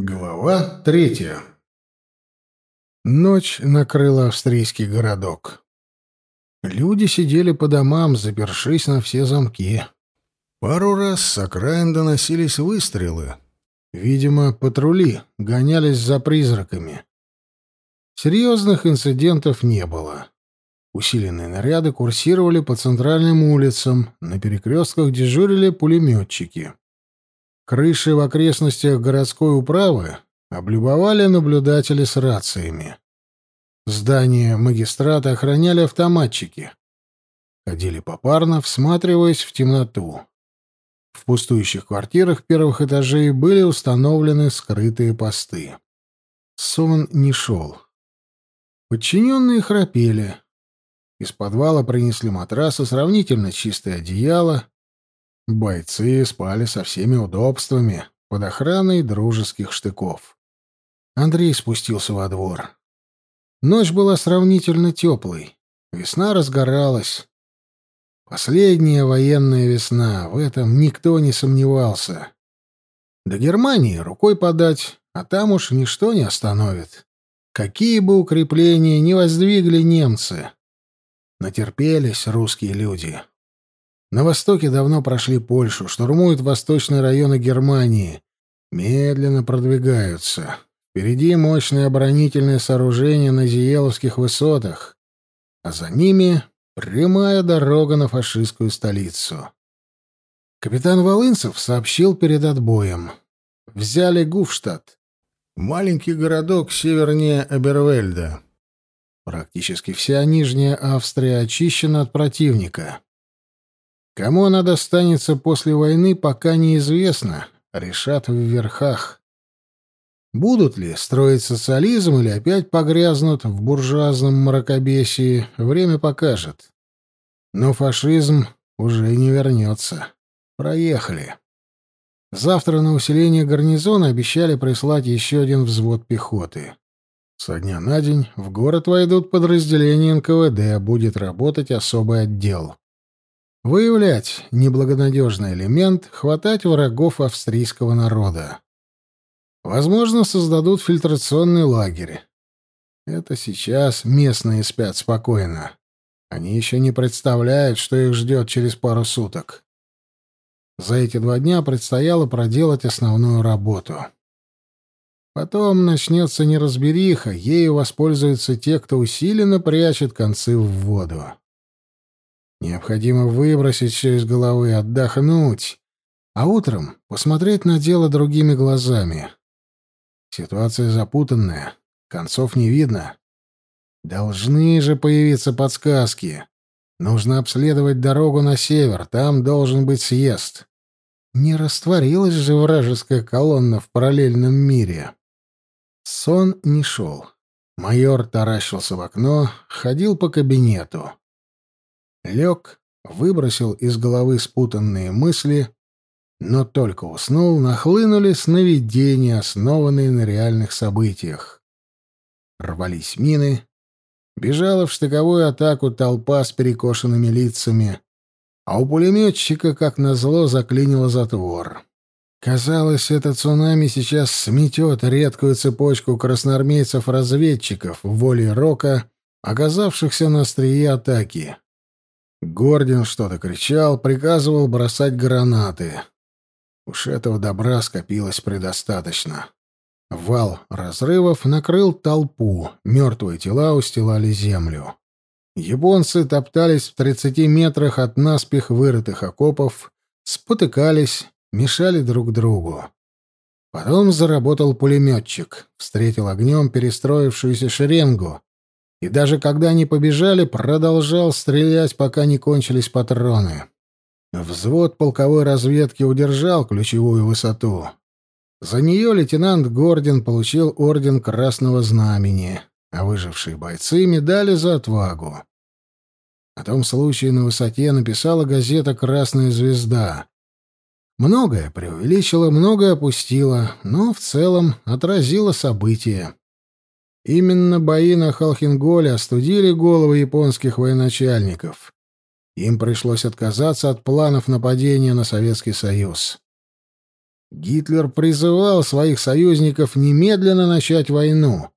Глава третья. Ночь накрыла австрийский городок. Люди сидели по домам, запершись на все замки. Пару раз с окраин доносились выстрелы. Видимо, патрули гонялись за призраками. Серьезных инцидентов не было. Усиленные наряды курсировали по центральным улицам, на перекрестках дежурили пулеметчики. Крыши в окрестностях городской управы облюбовали наблюдатели с рациями. Здание магистрата охраняли автоматчики. Ходили попарно, всматриваясь в темноту. В пустующих квартирах первых этажей были установлены скрытые посты. Сон не шел. Подчиненные храпели. Из подвала принесли матрасы, сравнительно чистое одеяло, Бойцы спали со всеми удобствами, под охраной дружеских штыков. Андрей спустился во двор. Ночь была сравнительно теплой. Весна разгоралась. Последняя военная весна, в этом никто не сомневался. До Германии рукой подать, а там уж ничто не остановит. Какие бы укрепления не воздвигли немцы. Натерпелись русские люди. На востоке давно прошли Польшу, штурмуют восточные районы Германии. Медленно продвигаются. Впереди мощное оборонительное сооружение на Зиеловских высотах, а за ними прямая дорога на фашистскую столицу. Капитан Волынцев сообщил перед отбоем. Взяли Гуфштадт, маленький городок севернее Эбервельда. Практически вся Нижняя Австрия очищена от противника. Кому она достанется после войны, пока неизвестно, решат в верхах. Будут ли строить социализм или опять погрязнут в буржуазном мракобесии, время покажет. Но фашизм уже не вернется. Проехали. Завтра на усиление гарнизона обещали прислать еще один взвод пехоты. Со дня на день в город войдут подразделения НКВД, будет работать особый отдел. Выявлять неблагонадежный элемент, хватать врагов австрийского народа. Возможно, создадут фильтрационный лагерь. Это сейчас местные спят спокойно. Они еще не представляют, что их ждет через пару суток. За эти два дня предстояло проделать основную работу. Потом начнется неразбериха, ею воспользуются те, кто усиленно прячет концы в воду. Необходимо выбросить все из головы, отдохнуть, а утром посмотреть на дело другими глазами. Ситуация запутанная, концов не видно. Должны же появиться подсказки. Нужно обследовать дорогу на север, там должен быть съезд. Не растворилась же вражеская колонна в параллельном мире. Сон не шел. Майор таращился в окно, ходил по кабинету. Лег, выбросил из головы спутанные мысли, но только уснул, нахлынули сновидения, основанные на реальных событиях. Рвались мины, бежала в штыковую атаку толпа с перекошенными лицами, а у пулеметчика, как назло, заклинило затвор. Казалось, это цунами сейчас сметет редкую цепочку красноармейцев-разведчиков в воле Рока, оказавшихся на острие атаки. Гордин что-то кричал, приказывал бросать гранаты. Уж этого добра скопилось предостаточно. Вал разрывов накрыл толпу, мертвые тела устилали землю. Японцы топтались в тридцати метрах от наспех вырытых окопов, спотыкались, мешали друг другу. Потом заработал пулеметчик, встретил огнем перестроившуюся шеренгу, и даже когда они побежали, продолжал стрелять, пока не кончились патроны. Взвод полковой разведки удержал ключевую высоту. За нее лейтенант Гордин получил орден Красного Знамени, а выжившие бойцы — медали за отвагу. О том случае на высоте написала газета «Красная звезда». Многое преувеличила, многое опустила, но в целом отразила события. Именно бои на Халхинголе остудили головы японских военачальников. Им пришлось отказаться от планов нападения на Советский Союз. Гитлер призывал своих союзников немедленно начать войну.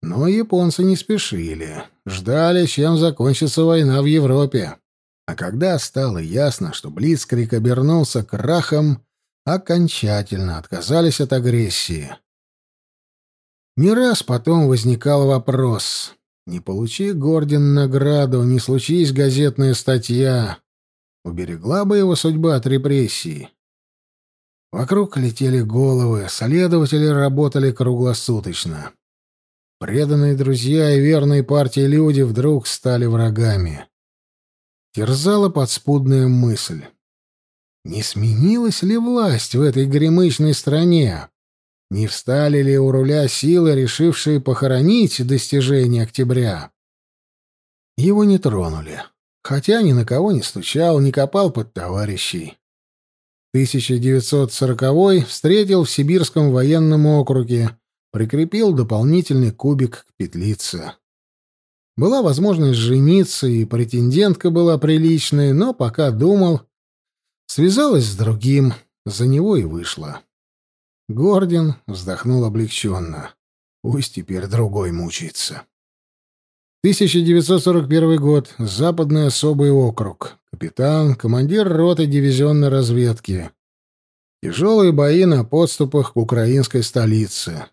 Но японцы не спешили, ждали, чем закончится война в Европе. А когда стало ясно, что Блицкрик обернулся крахом, окончательно отказались от агрессии. Не раз потом возникал вопрос, не получи Гордин награду, не случись газетная статья, уберегла бы его судьба от репрессий. Вокруг летели головы, следователи работали круглосуточно. Преданные друзья и верные партии люди вдруг стали врагами. Терзала подспудная мысль. Не сменилась ли власть в этой гремычной стране? Не встали ли у руля силы, решившие похоронить достижения октября? Его не тронули, хотя ни на кого не стучал, не копал под товарищей. 1940 встретил в Сибирском военном округе, прикрепил дополнительный кубик к петлице. Была возможность жениться, и претендентка была приличной, но пока думал, связалась с другим, за него и вышла. Гордин вздохнул облегченно. Пусть теперь другой мучается. 1941 год. Западный особый округ. Капитан, командир роты дивизионной разведки. Тяжелые бои на подступах к украинской столице.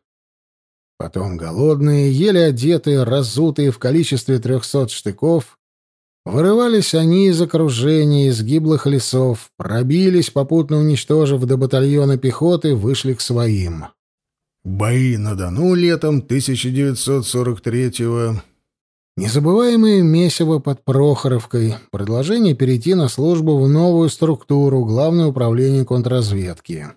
Потом голодные, еле одетые, разутые в количестве трехсот штыков, Вырывались они из окружения, из гиблых лесов, пробились, попутно уничтожив до батальона пехоты, вышли к своим. Бои на Дону летом 1943-го. Незабываемое месиво под Прохоровкой, предложение перейти на службу в новую структуру, Главное управление контрразведки.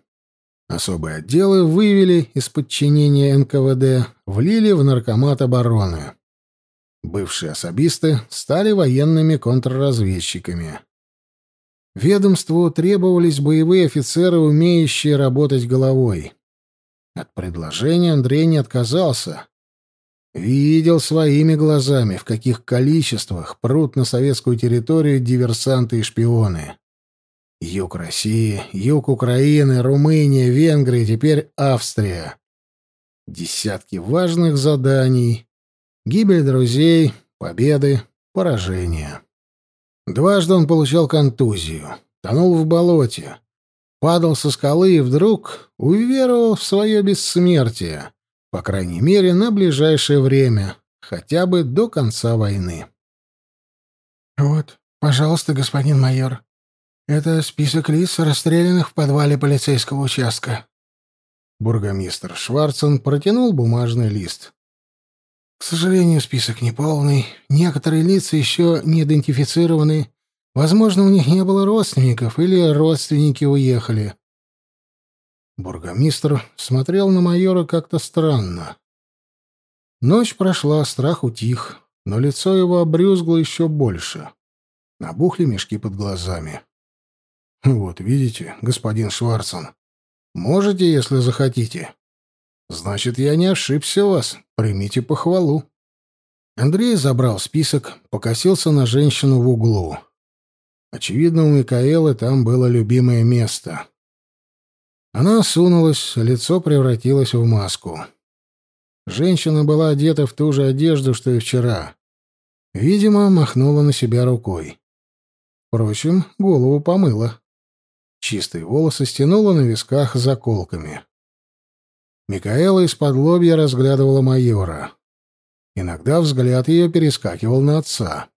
Особые отделы вывели из подчинения НКВД, влили в Наркомат обороны. Бывшие особисты стали военными контрразведчиками. Ведомству требовались боевые офицеры, умеющие работать головой. От предложения Андрей не отказался. Видел своими глазами, в каких количествах прут на советскую территорию диверсанты и шпионы. Юг России, юг Украины, Румыния, Венгрия, теперь Австрия. Десятки важных заданий, Гибель друзей, победы, поражения. Дважды он получал контузию, тонул в болоте, падал со скалы и вдруг уверовал в свое бессмертие, по крайней мере, на ближайшее время, хотя бы до конца войны. «Вот, пожалуйста, господин майор, это список лиц, расстрелянных в подвале полицейского участка». Бургомистр Шварцен протянул бумажный лист. К сожалению, список неполный. Некоторые лица еще не идентифицированы. Возможно, у них не было родственников или родственники уехали. Бургомистр смотрел на майора как-то странно. Ночь прошла, страх утих, но лицо его обрюзгло еще больше. Набухли мешки под глазами. «Вот, видите, господин Шварцен, можете, если захотите. Значит, я не ошибся вас. Примите похвалу. Андрей забрал список, покосился на женщину в углу. Очевидно, у Микаэлы там было любимое место. Она осунулась, лицо превратилось в маску. Женщина была одета в ту же одежду, что и вчера. Видимо, махнула на себя рукой. Впрочем, голову помыла. Чистые волосы стянула на висках заколками. Микаэла из-под лобья разглядывала майора. Иногда взгляд ее перескакивал на отца.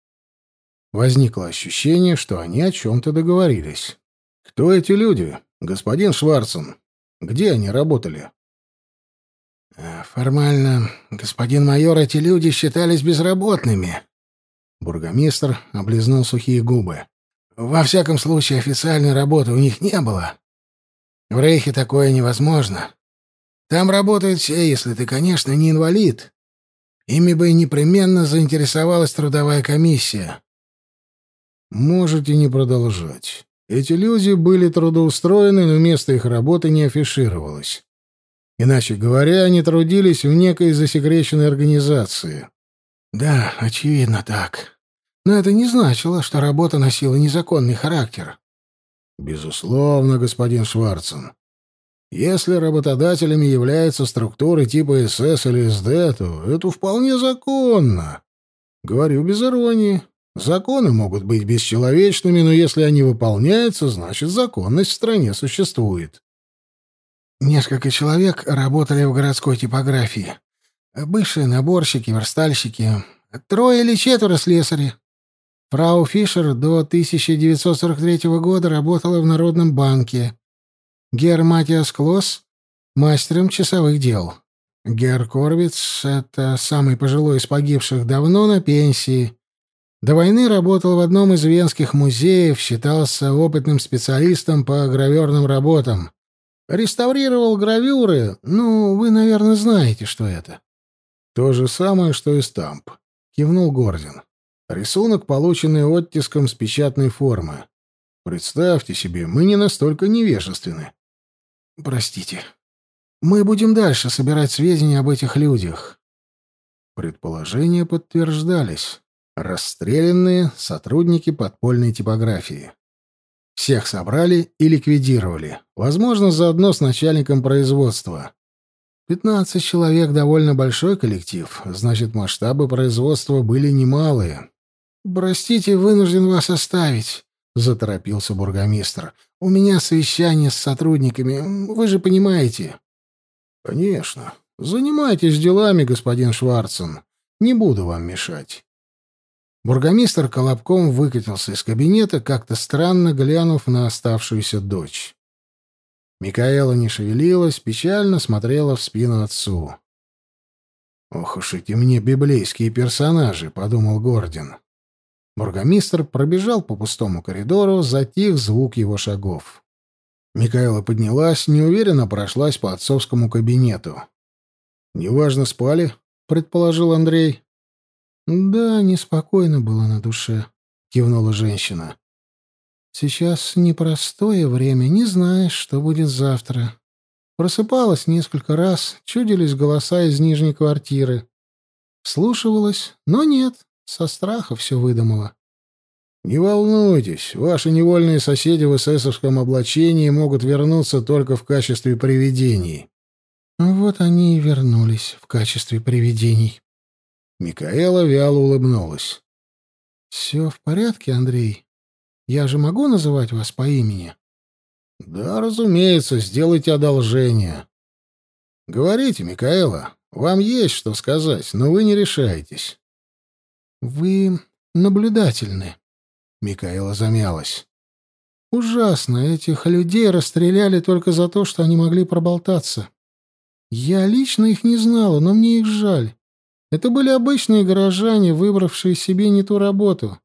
Возникло ощущение, что они о чем-то договорились. «Кто эти люди, господин Шварцен? Где они работали?» «Э, «Формально, господин майор, эти люди считались безработными». Бургомистр облизнул сухие губы. «Во всяком случае, официальной работы у них не было. В Рейхе такое невозможно. Там работают все, если ты, конечно, не инвалид. Ими бы непременно заинтересовалась трудовая комиссия. Можете не продолжать. Эти люди были трудоустроены, но место их работы не афишировалось. Иначе говоря, они трудились в некой засекреченной организации. Да, очевидно так. Но это не значило, что работа носила незаконный характер. Безусловно, господин Шварцен. Если работодателями являются структуры типа СС или СД, то это вполне законно. Говорю без иронии. Законы могут быть бесчеловечными, но если они выполняются, значит законность в стране существует. Несколько человек работали в городской типографии. Бывшие наборщики, верстальщики. Трое или четверо слесари. Фрау Фишер до 1943 года работала в Народном банке. Гер Матиас Клосс — мастером часовых дел. Гер Корвиц — это самый пожилой из погибших, давно на пенсии. До войны работал в одном из венских музеев, считался опытным специалистом по граверным работам. Реставрировал гравюры, ну, вы, наверное, знаете, что это. То же самое, что и стамп, кивнул Гордин. Рисунок, полученный оттиском с печатной формы. Представьте себе, мы не настолько невежественны. Простите. Мы будем дальше собирать сведения об этих людях. Предположения подтверждались. Расстрелянные сотрудники подпольной типографии. Всех собрали и ликвидировали. Возможно, заодно с начальником производства. Пятнадцать человек — довольно большой коллектив. Значит, масштабы производства были немалые. «Простите, вынужден вас оставить», — заторопился бургомистр. «У меня совещание с сотрудниками, вы же понимаете». «Конечно. Занимайтесь делами, господин Шварцен. Не буду вам мешать». Бургомистр колобком выкатился из кабинета, как-то странно глянув на оставшуюся дочь. Микаэла не шевелилась, печально смотрела в спину отцу. «Ох уж эти мне библейские персонажи», — подумал Гордин. Бургомистр пробежал по пустому коридору, затих звук его шагов. Микаэла поднялась, неуверенно прошлась по отцовскому кабинету. «Неважно, спали», — предположил Андрей. «Да, неспокойно было на душе», — кивнула женщина. «Сейчас непростое время, не знаешь, что будет завтра. Просыпалась несколько раз, чудились голоса из нижней квартиры. Слушивалась, но нет, со страха все выдумала. «Не волнуйтесь, ваши невольные соседи в эсэсовском облачении могут вернуться только в качестве привидений». Вот они и вернулись в качестве привидений. Микаэла вяло улыбнулась. «Все в порядке, Андрей? Я же могу называть вас по имени?» «Да, разумеется, сделайте одолжение. Говорите, Микаэла, вам есть что сказать, но вы не решаетесь». «Вы наблюдательны». Микаэла замялась. «Ужасно. Этих людей расстреляли только за то, что они могли проболтаться. Я лично их не знала, но мне их жаль. Это были обычные горожане, выбравшие себе не ту работу.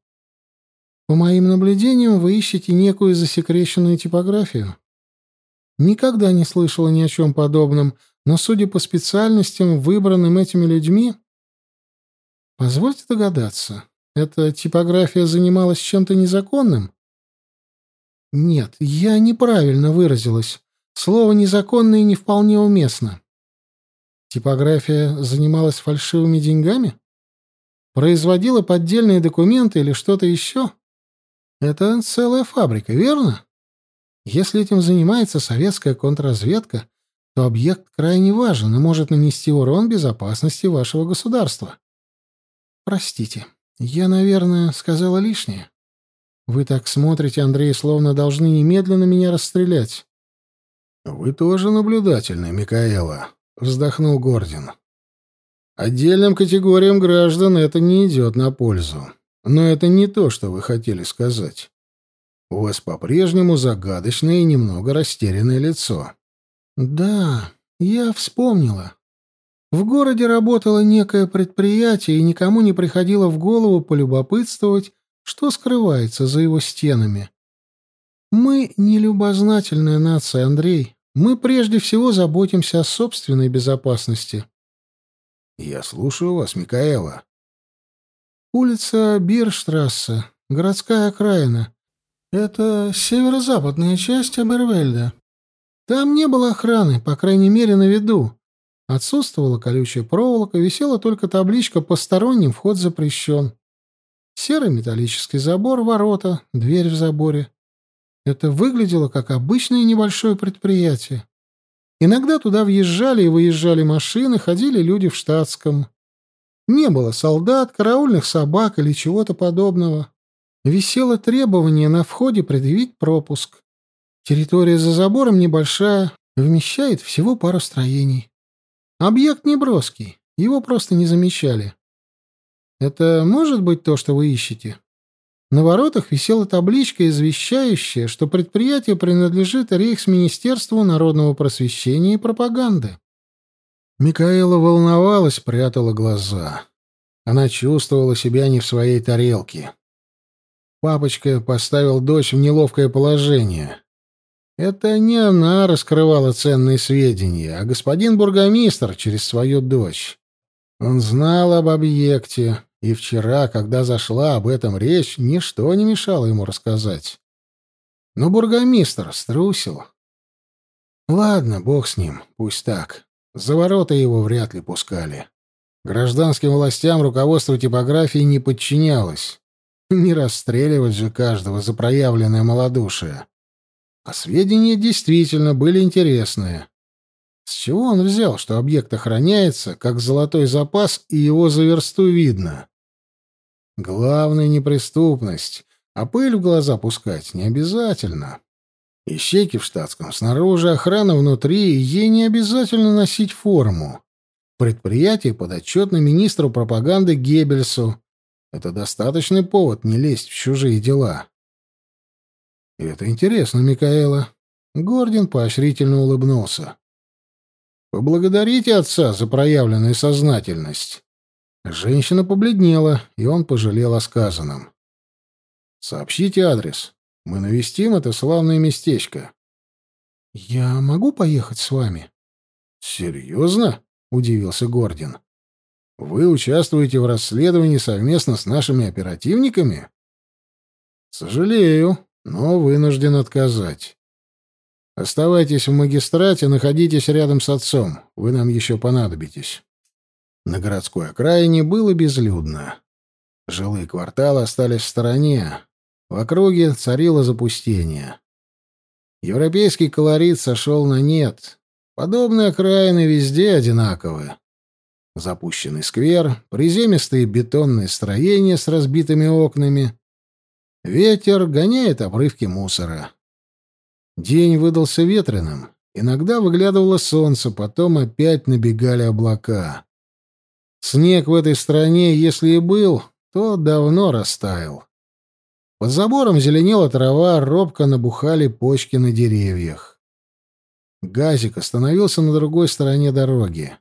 По моим наблюдениям, вы ищете некую засекреченную типографию. Никогда не слышала ни о чем подобном, но, судя по специальностям, выбранным этими людьми, Позвольте догадаться, эта типография занималась чем-то незаконным? Нет, я неправильно выразилась. Слово «незаконное» не вполне уместно. Типография занималась фальшивыми деньгами? Производила поддельные документы или что-то еще? Это целая фабрика, верно? Если этим занимается советская контрразведка, то объект крайне важен и может нанести урон безопасности вашего государства. Простите, я, наверное, сказала лишнее. Вы так смотрите, Андрей, словно должны немедленно меня расстрелять. Вы тоже наблюдательны, Микаэла, вздохнул Гордин. Отдельным категориям граждан это не идет на пользу. Но это не то, что вы хотели сказать. У вас по-прежнему загадочное и немного растерянное лицо. Да, я вспомнила. В городе работало некое предприятие, и никому не приходило в голову полюбопытствовать, что скрывается за его стенами. Мы не любознательная нация, Андрей. Мы прежде всего заботимся о собственной безопасности. Я слушаю вас, Микаэла. Улица Бирштрассе, городская окраина. Это северо-западная часть Абервельда. Там не было охраны, по крайней мере, на виду. Отсутствовала колючая проволока, висела только табличка «Посторонним вход запрещен». Серый металлический забор, ворота, дверь в заборе. Это выглядело как обычное небольшое предприятие. Иногда туда въезжали и выезжали машины, ходили люди в штатском. Не было солдат, караульных собак или чего-то подобного. Висело требование на входе предъявить пропуск. Территория за забором небольшая, вмещает всего пару строений. Объект не броский, его просто не замечали. Это может быть то, что вы ищете? На воротах висела табличка, извещающая, что предприятие принадлежит Рейхсминистерству народного просвещения и пропаганды. Микаэла волновалась, прятала глаза. Она чувствовала себя не в своей тарелке. Папочка поставил дочь в неловкое положение. Это не она раскрывала ценные сведения, а господин бургомистр через свою дочь. Он знал об объекте, и вчера, когда зашла об этом речь, ничто не мешало ему рассказать. Но бургомистр струсил. Ладно, бог с ним, пусть так. За ворота его вряд ли пускали. Гражданским властям руководство типографии не подчинялось. Не расстреливать же каждого за проявленное малодушие. А сведения действительно были интересные. С чего он взял, что объект охраняется, как золотой запас, и его за версту видно? Главное — неприступность, а пыль в глаза пускать не обязательно. Ищейки в штатском снаружи, охрана внутри, ей не обязательно носить форму. Предприятие подотчетно министру пропаганды Геббельсу. Это достаточный повод не лезть в чужие дела. Это интересно, Микаэла. Гордин поощрительно улыбнулся. Поблагодарите отца за проявленную сознательность. Женщина побледнела, и он пожалел о сказанном. Сообщите адрес. Мы навестим это славное местечко. Я могу поехать с вами? Серьезно? удивился Гордин. Вы участвуете в расследовании совместно с нашими оперативниками? Сожалею, но вынужден отказать. Оставайтесь в магистрате, находитесь рядом с отцом. Вы нам еще понадобитесь. На городской окраине было безлюдно. Жилые кварталы остались в стороне. В округе царило запустение. Европейский колорит сошел на нет. Подобные окраины везде одинаковы. Запущенный сквер, приземистые бетонные строения с разбитыми окнами. Ветер гоняет обрывки мусора. День выдался ветреным. Иногда выглядывало солнце, потом опять набегали облака. Снег в этой стране, если и был, то давно растаял. Под забором зеленела трава, робко набухали почки на деревьях. Газик остановился на другой стороне дороги.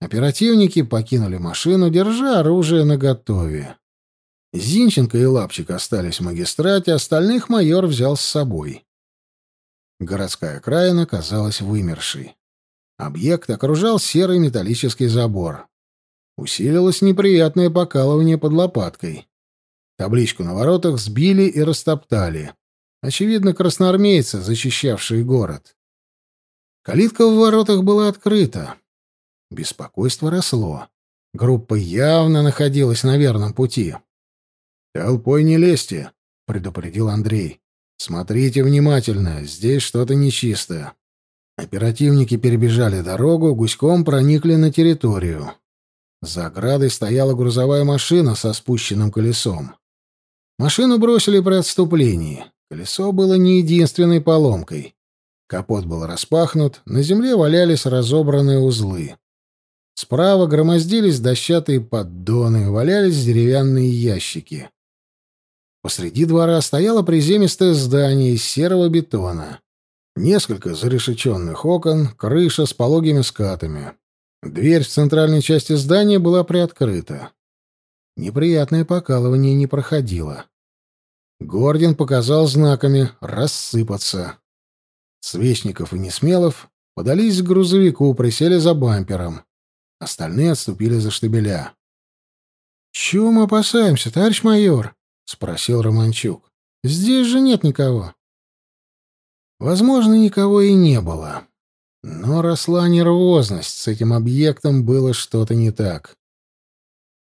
Оперативники покинули машину, держа оружие наготове. Зинченко и Лапчик остались в магистрате, остальных майор взял с собой. Городская окраина казалась вымершей. Объект окружал серый металлический забор. Усилилось неприятное покалывание под лопаткой. Табличку на воротах сбили и растоптали. Очевидно, красноармейцы, защищавшие город. Калитка в воротах была открыта. Беспокойство росло. Группа явно находилась на верном пути. «Толпой не лезьте», — предупредил Андрей. «Смотрите внимательно, здесь что-то нечистое». Оперативники перебежали дорогу, гуськом проникли на территорию. За оградой стояла грузовая машина со спущенным колесом. Машину бросили при отступлении. Колесо было не единственной поломкой. Капот был распахнут, на земле валялись разобранные узлы. Справа громоздились дощатые поддоны, валялись деревянные ящики. Посреди двора стояло приземистое здание из серого бетона. Несколько зарешеченных окон, крыша с пологими скатами. Дверь в центральной части здания была приоткрыта. Неприятное покалывание не проходило. Гордин показал знаками «рассыпаться». Свечников и Несмелов подались к грузовику, присели за бампером. Остальные отступили за штабеля. «Чего мы опасаемся, товарищ майор?» — спросил Романчук. «Здесь же нет никого». Возможно, никого и не было. Но росла нервозность. С этим объектом было что-то не так.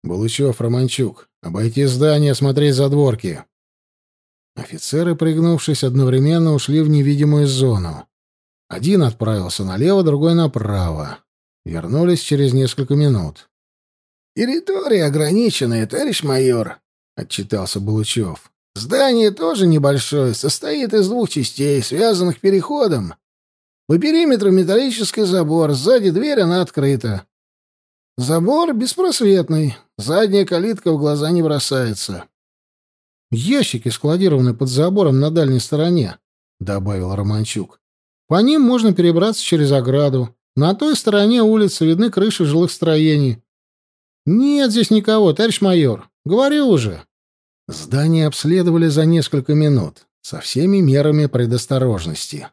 «Булычев, Романчук, обойти здание, смотреть задворки». Офицеры, пригнувшись, одновременно ушли в невидимую зону. Один отправился налево, другой направо. Вернулись через несколько минут. «Территория ограниченная, товарищ майор», — отчитался Булычев. «Здание тоже небольшое, состоит из двух частей, связанных переходом. По периметру металлический забор, сзади дверь, она открыта. Забор беспросветный, задняя калитка в глаза не бросается». «Ящики складированы под забором на дальней стороне», — добавил Романчук. «По ним можно перебраться через ограду. На той стороне улицы видны крыши жилых строений. «Нет здесь никого, товарищ майор. Говорю уже». Здание обследовали за несколько минут, со всеми мерами предосторожности.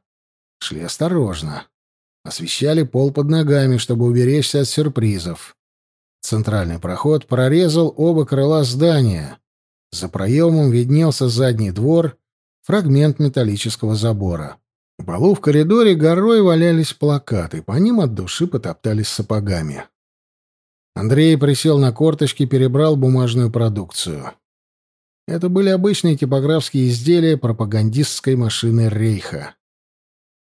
Шли осторожно. Освещали пол под ногами, чтобы уберечься от сюрпризов. Центральный проход прорезал оба крыла здания. За проемом виднелся задний двор, фрагмент металлического забора. В полу в коридоре горой валялись плакаты, по ним от души потоптались сапогами. Андрей присел на корточки, перебрал бумажную продукцию. Это были обычные типографские изделия пропагандистской машины Рейха.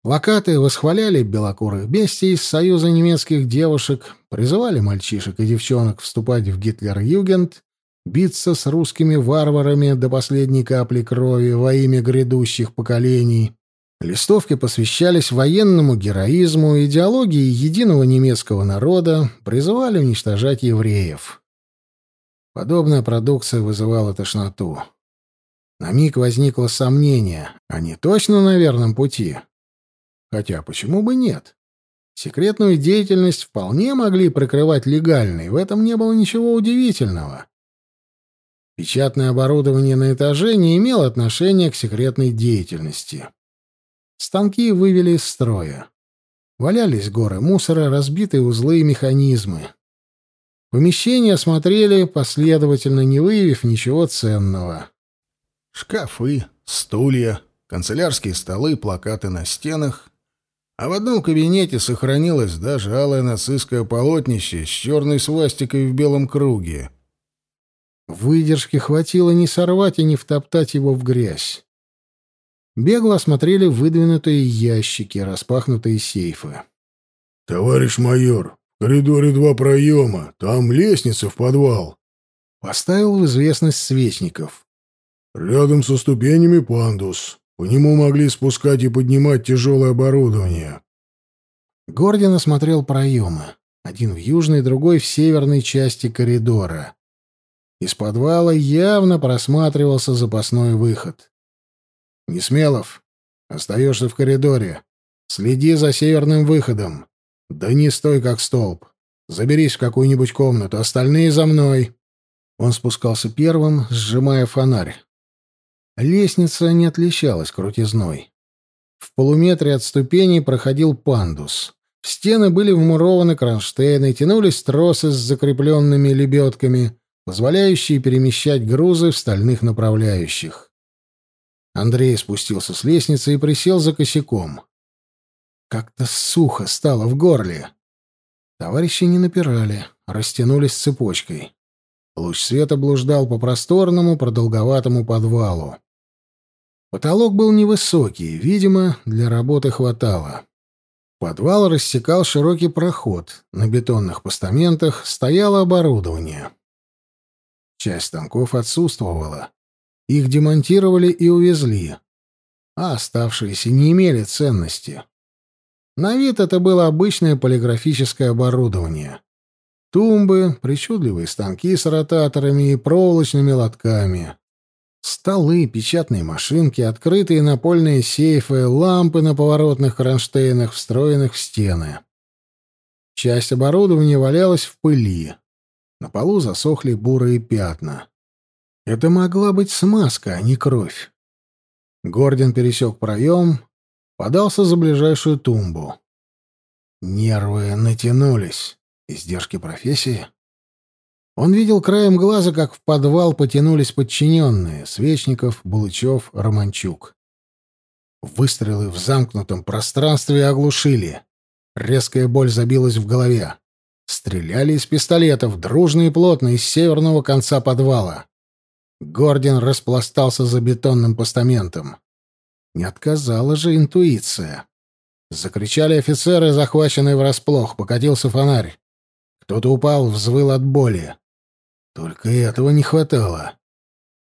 Плакаты восхваляли белокурых бестий из Союза немецких девушек, призывали мальчишек и девчонок вступать в Гитлер-Югент, биться с русскими варварами до последней капли крови во имя грядущих поколений. Листовки посвящались военному героизму, идеологии единого немецкого народа, призывали уничтожать евреев. Подобная продукция вызывала тошноту. На миг возникло сомнение, они точно на верном пути? Хотя почему бы нет? Секретную деятельность вполне могли прикрывать легальной, в этом не было ничего удивительного. Печатное оборудование на этаже не имело отношения к секретной деятельности. Станки вывели из строя. Валялись горы мусора, разбитые узлы и механизмы. Помещение осмотрели, последовательно не выявив ничего ценного. Шкафы, стулья, канцелярские столы, плакаты на стенах. А в одном кабинете сохранилось даже алое нацистское полотнище с черной свастикой в белом круге. Выдержки хватило не сорвать и не втоптать его в грязь. Бегло осмотрели выдвинутые ящики, распахнутые сейфы. «Товарищ майор, в коридоре два проема, там лестница в подвал». Поставил в известность свечников. «Рядом со ступенями пандус. По нему могли спускать и поднимать тяжелое оборудование». Гордин осмотрел проемы. Один в южной, другой в северной части коридора. Из подвала явно просматривался запасной выход. Несмелов, остаешься в коридоре. Следи за северным выходом. Да не стой как столб. Заберись в какую-нибудь комнату, остальные за мной. Он спускался первым, сжимая фонарь. Лестница не отличалась крутизной. В полуметре от ступеней проходил пандус. В стены были вмурованы кронштейны, тянулись тросы с закрепленными лебедками, позволяющие перемещать грузы в стальных направляющих. Андрей спустился с лестницы и присел за косяком. Как-то сухо стало в горле. Товарищи не напирали, растянулись цепочкой. Луч света блуждал по просторному, продолговатому подвалу. Потолок был невысокий, видимо, для работы хватало. Подвал рассекал широкий проход. На бетонных постаментах стояло оборудование. Часть станков отсутствовала. Их демонтировали и увезли, а оставшиеся не имели ценности. На вид это было обычное полиграфическое оборудование. Тумбы, причудливые станки с ротаторами и проволочными лотками. Столы, печатные машинки, открытые напольные сейфы, лампы на поворотных кронштейнах, встроенных в стены. Часть оборудования валялась в пыли. На полу засохли бурые пятна. Это могла быть смазка, а не кровь. Гордон пересек проем, подался за ближайшую тумбу. Нервы натянулись. Издержки профессии. Он видел краем глаза, как в подвал потянулись подчиненные — Свечников, Булычев, Романчук. Выстрелы в замкнутом пространстве оглушили. Резкая боль забилась в голове. Стреляли из пистолетов, дружно и плотно, из северного конца подвала. Гордин распластался за бетонным постаментом. Не отказала же интуиция. Закричали офицеры, захваченные врасплох. Покатился фонарь. Кто-то упал, взвыл от боли. Только этого не хватало.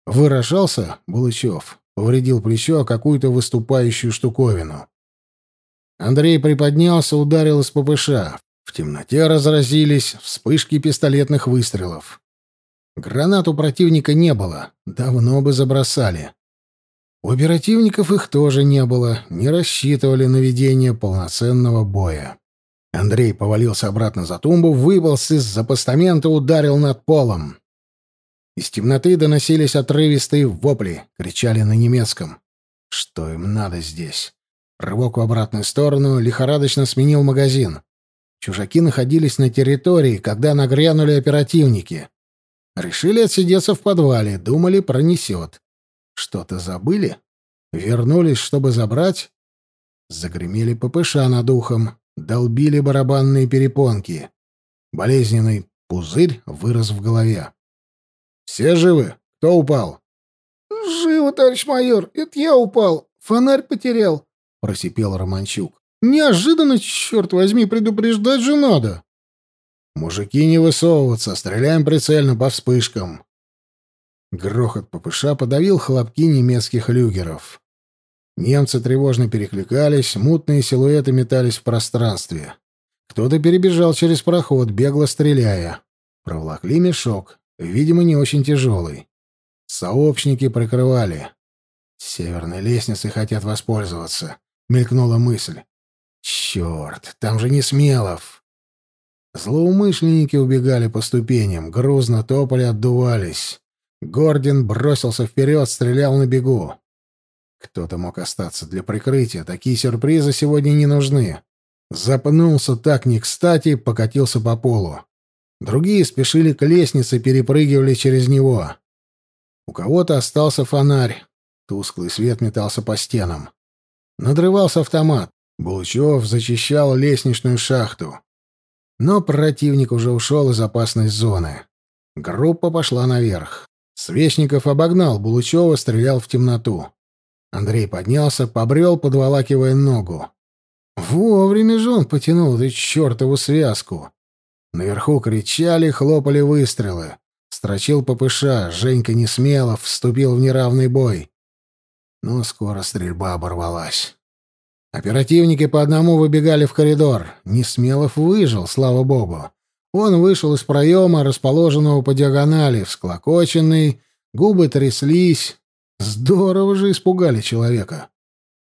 Выражался Булычев. Повредил плечо о какую-то выступающую штуковину. Андрей приподнялся, ударил из ППШ. В темноте разразились вспышки пистолетных выстрелов. Гранат у противника не было, давно бы забросали. У оперативников их тоже не было, не рассчитывали на ведение полноценного боя. Андрей повалился обратно за тумбу, выполз из-за постамента, ударил над полом. Из темноты доносились отрывистые вопли, кричали на немецком. Что им надо здесь? Рывок в обратную сторону, лихорадочно сменил магазин. Чужаки находились на территории, когда нагрянули оперативники. Решили отсидеться в подвале, думали, пронесет. Что-то забыли? Вернулись, чтобы забрать? Загремели ППШ над ухом, долбили барабанные перепонки. Болезненный пузырь вырос в голове. «Все живы? Кто упал?» «Живо, товарищ майор! Это я упал! Фонарь потерял!» — просипел Романчук. «Неожиданно, черт возьми, предупреждать же надо!» «Мужики, не высовываться, стреляем прицельно по вспышкам!» Грохот ППШ подавил хлопки немецких люгеров. Немцы тревожно перекликались, мутные силуэты метались в пространстве. Кто-то перебежал через проход, бегло стреляя. Проволокли мешок, видимо, не очень тяжелый. Сообщники прикрывали. «Северной лестницей хотят воспользоваться», — мелькнула мысль. «Черт, там же не Смелов!» Злоумышленники убегали по ступеням, грузно топали, отдувались. Гордин бросился вперед, стрелял на бегу. Кто-то мог остаться для прикрытия, такие сюрпризы сегодня не нужны. Запнулся так не кстати, покатился по полу. Другие спешили к лестнице, перепрыгивали через него. У кого-то остался фонарь. Тусклый свет метался по стенам. Надрывался автомат. Булчев зачищал лестничную шахту. Но противник уже ушел из опасной зоны. Группа пошла наверх. Свечников обогнал Булычева, стрелял в темноту. Андрей поднялся, побрел, подволакивая ногу. Вовремя же он потянул эту чертову связку. Наверху кричали, хлопали выстрелы. Строчил ППШ, Женька Несмелов вступил в неравный бой. Но скоро стрельба оборвалась. Оперативники по одному выбегали в коридор. Несмелов выжил, слава богу. Он вышел из проема, расположенного по диагонали, всклокоченный, губы тряслись. Здорово же испугали человека.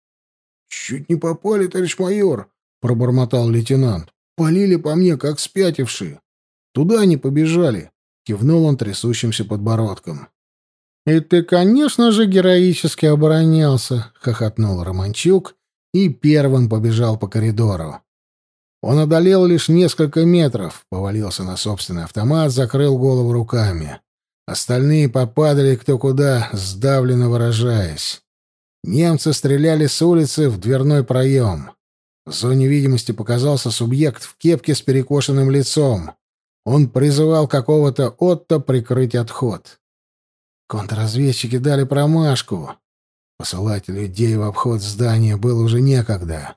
— Чуть не попали, товарищ майор, — пробормотал лейтенант. — Полили по мне, как спятившие. Туда они побежали, — кивнул он трясущимся подбородком. — И ты, конечно же, героически оборонялся, — хохотнул Романчук и первым побежал по коридору. Он одолел лишь несколько метров, повалился на собственный автомат, закрыл голову руками. Остальные попадали кто куда, сдавленно выражаясь. Немцы стреляли с улицы в дверной проем. В зоне видимости показался субъект в кепке с перекошенным лицом. Он призывал какого-то Отто прикрыть отход. Контрразведчики дали промашку. Посылать людей в обход здания было уже некогда.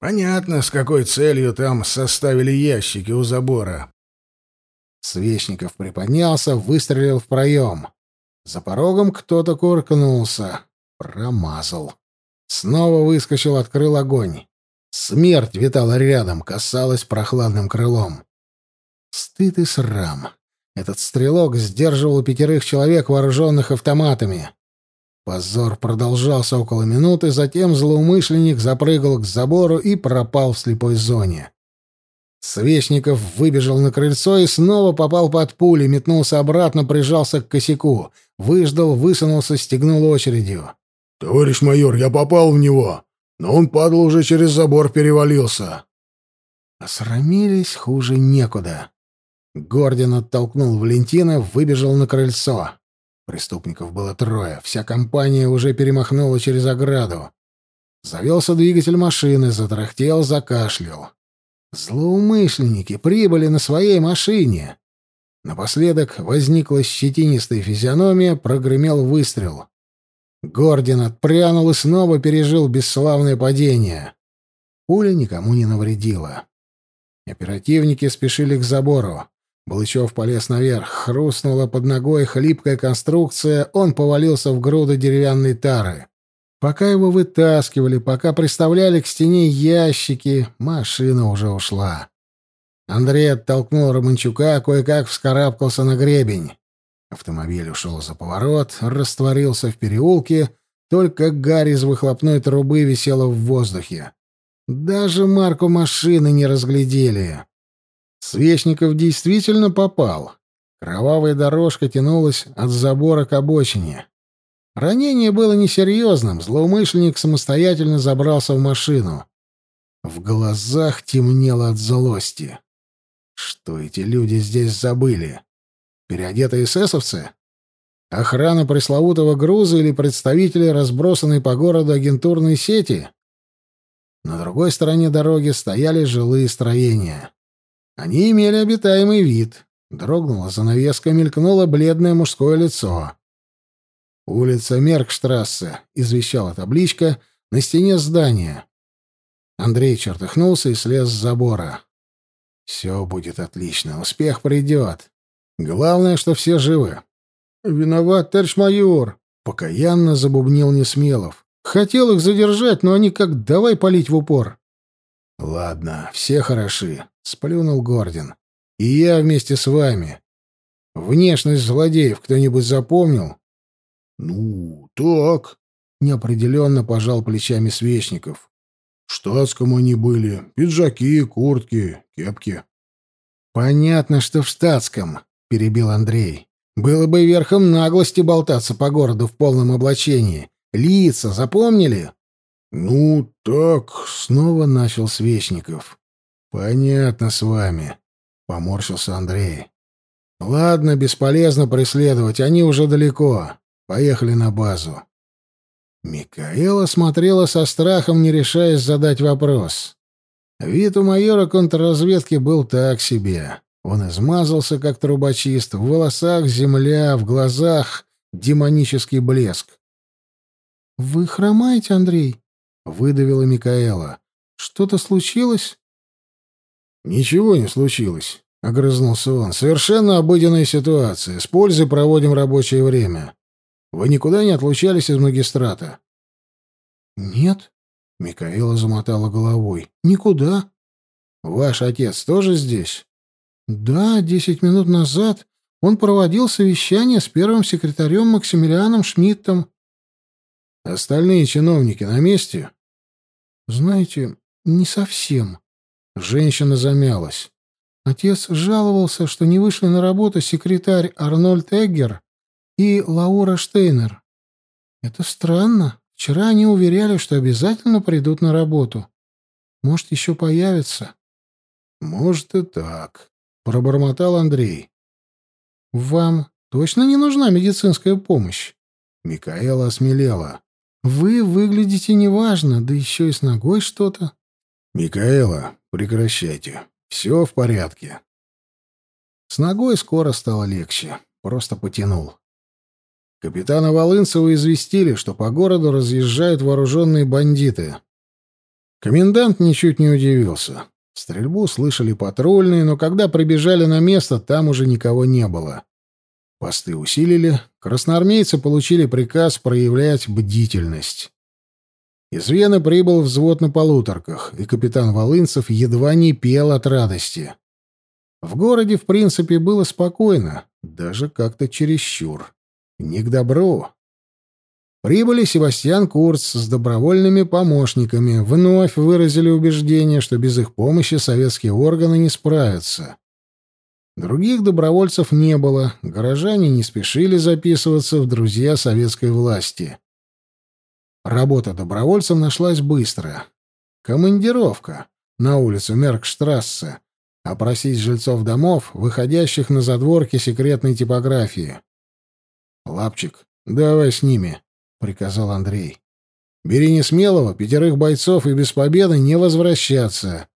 Понятно, с какой целью там составили ящики у забора. Свечников приподнялся, выстрелил в проем. За порогом кто-то куркнулся. Промазал. Снова выскочил, открыл огонь. Смерть витала рядом, касалась прохладным крылом. Стыд и срам. Этот стрелок сдерживал пятерых человек, вооруженных автоматами. Позор продолжался около минуты, затем злоумышленник запрыгал к забору и пропал в слепой зоне. Свечников выбежал на крыльцо и снова попал под пули, метнулся обратно, прижался к косяку. Выждал, высунулся, стегнул очередью. «Товарищ майор, я попал в него, но он, падал уже через забор перевалился». Осрамились хуже некуда. Гордин оттолкнул Валентина, выбежал на крыльцо. Преступников было трое, вся компания уже перемахнула через ограду. Завелся двигатель машины, затрахтел, закашлял. Злоумышленники прибыли на своей машине. Напоследок возникла щетинистая физиономия, прогремел выстрел. Гордин отпрянул и снова пережил бесславное падение. Пуля никому не навредила. Оперативники спешили к забору. Балычев полез наверх, хрустнула под ногой хлипкая конструкция, он повалился в груду деревянной тары. Пока его вытаскивали, пока приставляли к стене ящики, машина уже ушла. Андрей оттолкнул Романчука, кое-как вскарабкался на гребень. Автомобиль ушел за поворот, растворился в переулке, только гарь из выхлопной трубы висела в воздухе. Даже марку машины не разглядели. Свечников действительно попал. Кровавая дорожка тянулась от забора к обочине. Ранение было несерьезным, злоумышленник самостоятельно забрался в машину. В глазах темнело от злости. Что эти люди здесь забыли? Переодетые эсэсовцы? Охрана пресловутого груза или представители разбросанной по городу агентурной сети? На другой стороне дороги стояли жилые строения. Они имели обитаемый вид. Дрогнула занавеска, мелькнуло бледное мужское лицо. «Улица Меркштрассе», — извещала табличка на стене здания. Андрей чертыхнулся и слез с забора. «Все будет отлично, успех придет. Главное, что все живы». «Виноват, товарищ майор», — покаянно забубнил Несмелов. «Хотел их задержать, но они как давай палить в упор». «Ладно, все хороши», — сплюнул Гордин. «И я вместе с вами. Внешность злодеев кто-нибудь запомнил?» «Ну, так», — неопределенно пожал плечами Свечников. «В штатском они были. Пиджаки, куртки, кепки». «Понятно, что в штатском», — перебил Андрей. «Было бы верхом наглости болтаться по городу в полном облачении. Лица запомнили?» «Ну, так...» — снова начал Свечников. «Понятно с вами», — поморщился Андрей. «Ладно, бесполезно преследовать, они уже далеко. Поехали на базу». Микаэла смотрела со страхом, не решаясь задать вопрос. Вид у майора контрразведки был так себе. Он измазался, как трубочист, в волосах земля, в глазах демонический блеск. «Вы хромаете, Андрей?» — выдавила Микаэла. «Что-то случилось?» «Ничего не случилось», — огрызнулся он. «Совершенно обыденная ситуация. С пользой проводим рабочее время. Вы никуда не отлучались из магистрата?» «Нет», — Микаэла замотала головой. «Никуда». «Ваш отец тоже здесь?» «Да, десять минут назад он проводил совещание с первым секретарем Максимилианом Шмидтом». «Остальные чиновники на месте?» «Знаете, не совсем». Женщина замялась. Отец жаловался, что не вышли на работу секретарь Арнольд Эггер и Лаура Штейнер. Это странно. Вчера они уверяли, что обязательно придут на работу. Может, еще появятся. Может и так, пробормотал Андрей. Вам точно не нужна медицинская помощь? Микаэла осмелела. Вы выглядите неважно, да еще и с ногой что-то. Микаэла, прекращайте. Все в порядке. С ногой скоро стало легче. Просто потянул. Капитана Волынцева известили, что по городу разъезжают вооруженные бандиты. Комендант ничуть не удивился. Стрельбу слышали патрульные, но когда прибежали на место, там уже никого не было. Посты усилили, красноармейцы получили приказ проявлять бдительность. Из Вены прибыл взвод на полуторках, и капитан Волынцев едва не пел от радости. В городе, в принципе, было спокойно, даже как-то чересчур. Не к добру. Прибыли Себастьян Курц с добровольными помощниками, вновь выразили убеждение, что без их помощи советские органы не справятся. Других добровольцев не было, горожане не спешили записываться в друзья советской власти. Работа добровольцам нашлась быстро. Командировка на улицу Меркштрассе, опросить жильцов домов, выходящих на задворки секретной типографии. «Лапчик, давай с ними», — приказал Андрей. «Бери несмелого, пятерых бойцов и без победы не возвращаться.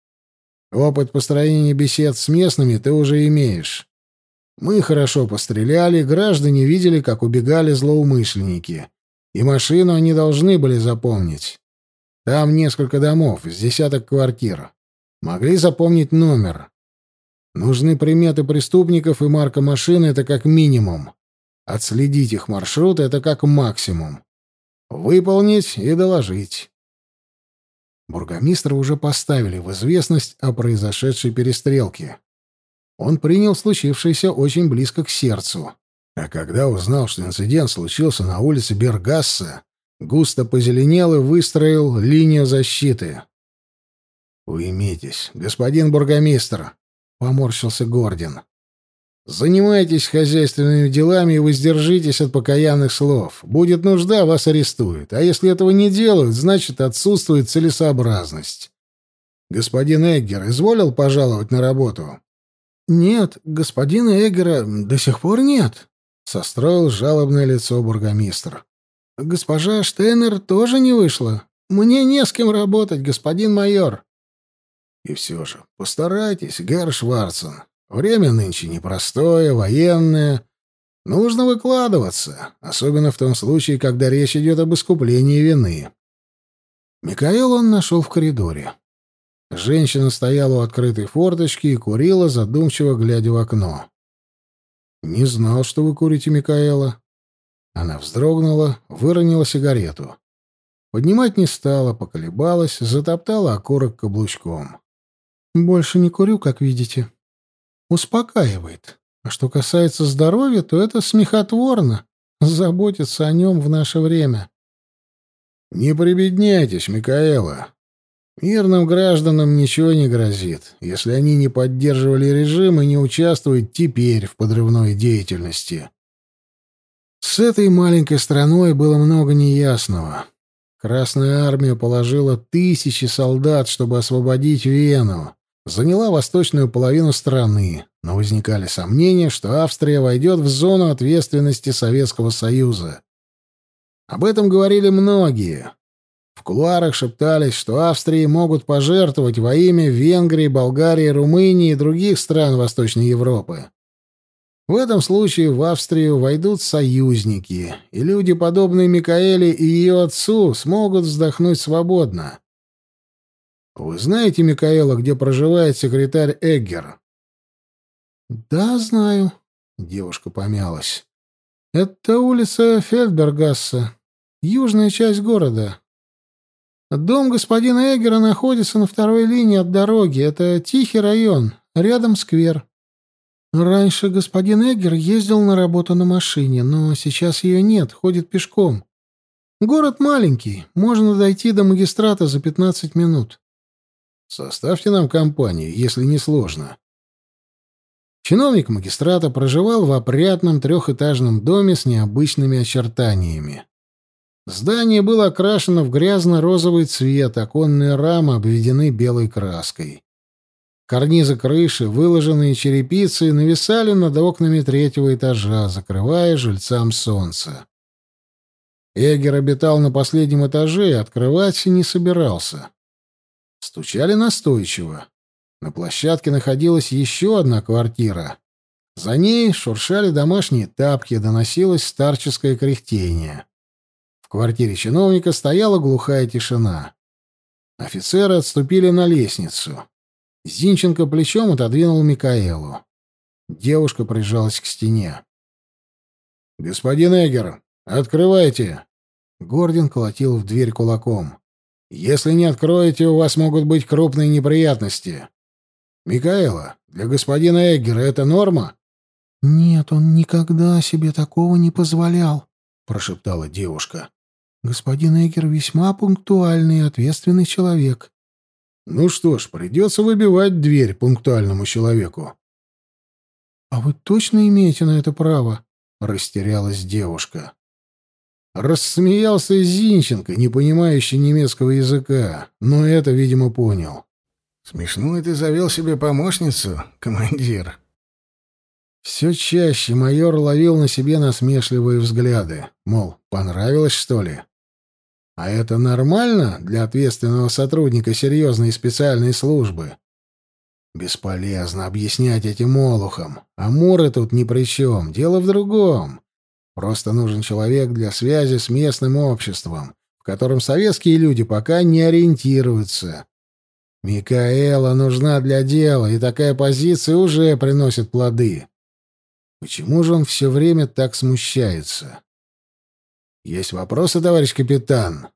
Опыт построения бесед с местными ты уже имеешь. Мы хорошо постреляли, граждане видели, как убегали злоумышленники. И машину они должны были запомнить. Там несколько домов, с десяток квартир. Могли запомнить номер. Нужны приметы преступников и марка машины — это как минимум. Отследить их маршрут — это как максимум. Выполнить и доложить. Бургомистра уже поставили в известность о произошедшей перестрелке. Он принял случившееся очень близко к сердцу. А когда узнал, что инцидент случился на улице Бергасса, густо позеленел и выстроил линию защиты. «Уймитесь, господин бургомистр», — поморщился Гордин. «Занимайтесь хозяйственными делами и воздержитесь от покаянных слов. Будет нужда, вас арестуют. А если этого не делают, значит, отсутствует целесообразность. Господин Эггер изволил пожаловать на работу?» «Нет, господина Эггера до сих пор нет», — состроил жалобное лицо бургомистр. «Госпожа Штейнер тоже не вышла. Мне не с кем работать, господин майор». «И все же, постарайтесь, Герр Шварцен. Время нынче непростое, военное. Нужно выкладываться, особенно в том случае, когда речь идет об искуплении вины». Микаэл он нашел в коридоре. Женщина стояла у открытой форточки и курила, задумчиво глядя в окно. «Не знал, что вы курите, Микаэла». Она вздрогнула, выронила сигарету. Поднимать не стала, поколебалась, затоптала окурок каблучком. «Больше не курю, как видите. Успокаивает. А что касается здоровья, то это смехотворно. Заботиться о нем в наше время». «Не прибедняйтесь, Микаэла. Мирным гражданам ничего не грозит, если они не поддерживали режим и не участвуют теперь в подрывной деятельности. С этой маленькой страной было много неясного. Красная армия положила тысячи солдат, чтобы освободить Вену, заняла восточную половину страны, но возникали сомнения, что Австрия войдет в зону ответственности Советского Союза. Об этом говорили многие, в кулуарах шептались, что Австрии могут пожертвовать во имя Венгрии, Болгарии, Румынии и других стран Восточной Европы. В этом случае в Австрию войдут союзники, и люди, подобные Микаэле и ее отцу, смогут вздохнуть свободно. Вы знаете, Микаэла, где проживает секретарь Эггер? Да, знаю. Девушка помялась. Это улица Фельдбергасса, южная часть города. Дом господина Эггера находится на второй линии от дороги. Это тихий район, рядом сквер. Раньше господин Эггер ездил на работу на машине, но сейчас ее нет, ходит пешком. Город маленький, можно дойти до магистрата за 15 минут. Составьте нам компанию, если не сложно. Чиновник магистрата проживал в опрятном трехэтажном доме с необычными очертаниями. Здание было окрашено в грязно-розовый цвет, оконные рамы обведены белой краской. Карнизы крыши, выложенные черепицей, нависали над окнами третьего этажа, закрывая жильцам солнце. Эгер обитал на последнем этаже и открывать не собирался. Стучали настойчиво. На площадке находилась еще одна квартира. За ней шуршали домашние тапки, доносилось старческое кряхтение квартире чиновника стояла глухая тишина. Офицеры отступили на лестницу. Зинченко плечом отодвинул Микаэлу. Девушка прижалась к стене. «Господин Эгер, открывайте!» Гордин колотил в дверь кулаком. «Если не откроете, у вас могут быть крупные неприятности. Микаэла, для господина Эггера это норма?» «Нет, он никогда себе такого не позволял», — прошептала девушка. Господин Эгер весьма пунктуальный и ответственный человек. Ну что ж, придется выбивать дверь пунктуальному человеку. А вы точно имеете на это право? Растерялась девушка. Рассмеялся Зинченко, не понимающий немецкого языка, но это, видимо, понял. Смешно ты завел себе помощницу, командир. Все чаще майор ловил на себе насмешливые взгляды, мол, понравилось, что ли? А это нормально для ответственного сотрудника серьезной специальной службы? Бесполезно объяснять этим олухам. Амуры тут ни при чем. Дело в другом. Просто нужен человек для связи с местным обществом, в котором советские люди пока не ориентируются. Микаэла нужна для дела, и такая позиция уже приносит плоды. Почему же он все время так смущается? Есть вопросы, товарищ капитан?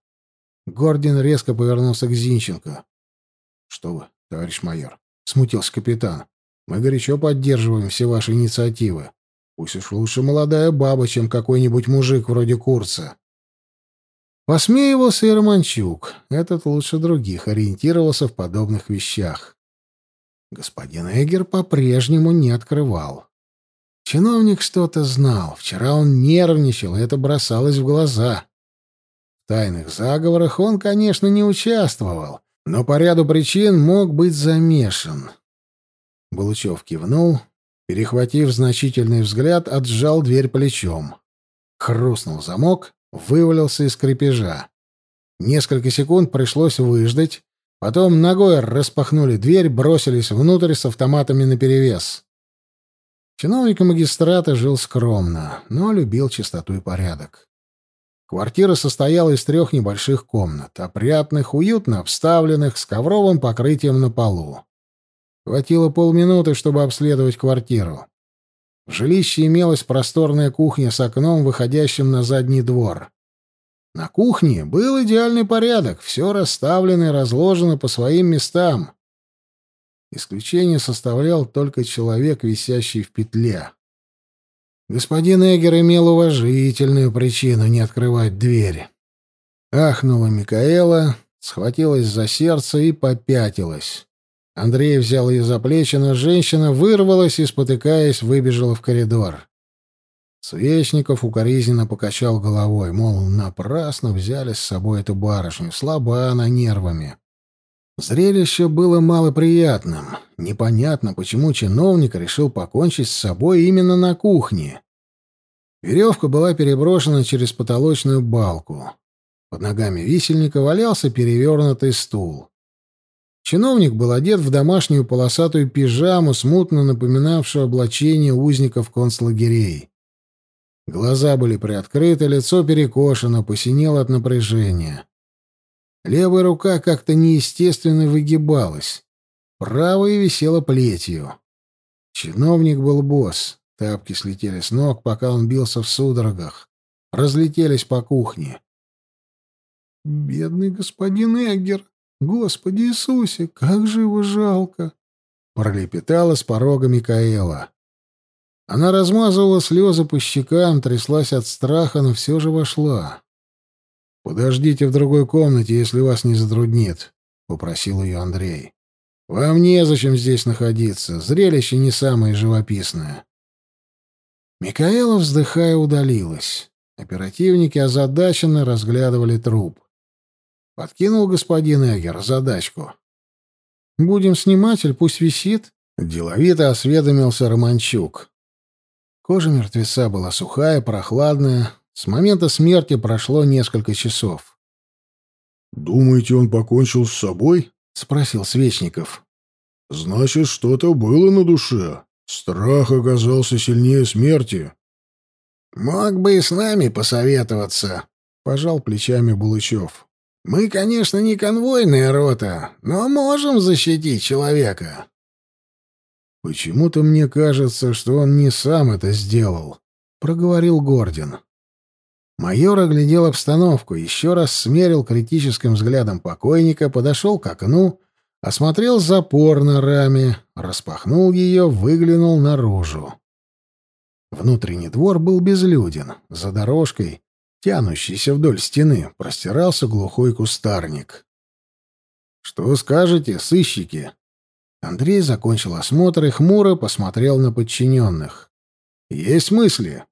Гордин резко повернулся к Зинченко. Что вы, товарищ майор? Смутился капитан. Мы горячо поддерживаем все ваши инициативы. Пусть уж лучше молодая баба, чем какой-нибудь мужик вроде Курца. Посмеивался и Романчук. Этот лучше других ориентировался в подобных вещах. Господин Эгер по-прежнему не открывал. Чиновник что-то знал. Вчера он нервничал, это бросалось в глаза. В тайных заговорах он, конечно, не участвовал, но по ряду причин мог быть замешан. Булычев кивнул, перехватив значительный взгляд, отжал дверь плечом. Хрустнул замок, вывалился из крепежа. Несколько секунд пришлось выждать, потом ногой распахнули дверь, бросились внутрь с автоматами наперевес. Чиновник магистрата жил скромно, но любил чистоту и порядок. Квартира состояла из трех небольших комнат, опрятных, уютно обставленных, с ковровым покрытием на полу. Хватило полминуты, чтобы обследовать квартиру. В жилище имелась просторная кухня с окном, выходящим на задний двор. На кухне был идеальный порядок, все расставлено и разложено по своим местам. Исключение составлял только человек, висящий в петле. Господин Эгер имел уважительную причину не открывать дверь. Ахнула Микаэла, схватилась за сердце и попятилась. Андрей взял ее за плечи, но женщина вырвалась и, спотыкаясь, выбежала в коридор. Свечников укоризненно покачал головой, мол, напрасно взяли с собой эту барышню, слаба она нервами. Зрелище было малоприятным. Непонятно, почему чиновник решил покончить с собой именно на кухне. Веревка была переброшена через потолочную балку. Под ногами висельника валялся перевернутый стул. Чиновник был одет в домашнюю полосатую пижаму, смутно напоминавшую облачение узников концлагерей. Глаза были приоткрыты, лицо перекошено, посинело от напряжения. Левая рука как-то неестественно выгибалась, правая висела плетью. Чиновник был босс, тапки слетели с ног, пока он бился в судорогах, разлетелись по кухне. «Бедный господин Эггер!» Господи Иисусе, как же его жалко! Пролепетала с порога Микаэла. Она размазывала слезы по щекам, тряслась от страха, но все же вошла. «Подождите в другой комнате, если вас не затруднит», — попросил ее Андрей. «Вам незачем здесь находиться. Зрелище не самое живописное». Микаэла, вздыхая, удалилась. Оперативники озадаченно разглядывали труп. Подкинул господин Эгер задачку. «Будем снимать, или пусть висит?» — деловито осведомился Романчук. Кожа мертвеца была сухая, прохладная. С момента смерти прошло несколько часов. «Думаете, он покончил с собой?» — спросил Свечников. «Значит, что-то было на душе. Страх оказался сильнее смерти». «Мог бы и с нами посоветоваться», — пожал плечами Булычев. Мы, конечно, не конвойная рота, но можем защитить человека. Почему-то мне кажется, что он не сам это сделал, проговорил Гордин. Майор оглядел обстановку, еще раз смерил критическим взглядом покойника, подошел к окну, осмотрел запор на раме, распахнул ее, выглянул наружу. Внутренний двор был безлюден. За дорожкой тянущийся вдоль стены, простирался глухой кустарник. «Что скажете, сыщики?» Андрей закончил осмотр и хмуро посмотрел на подчиненных. «Есть мысли?»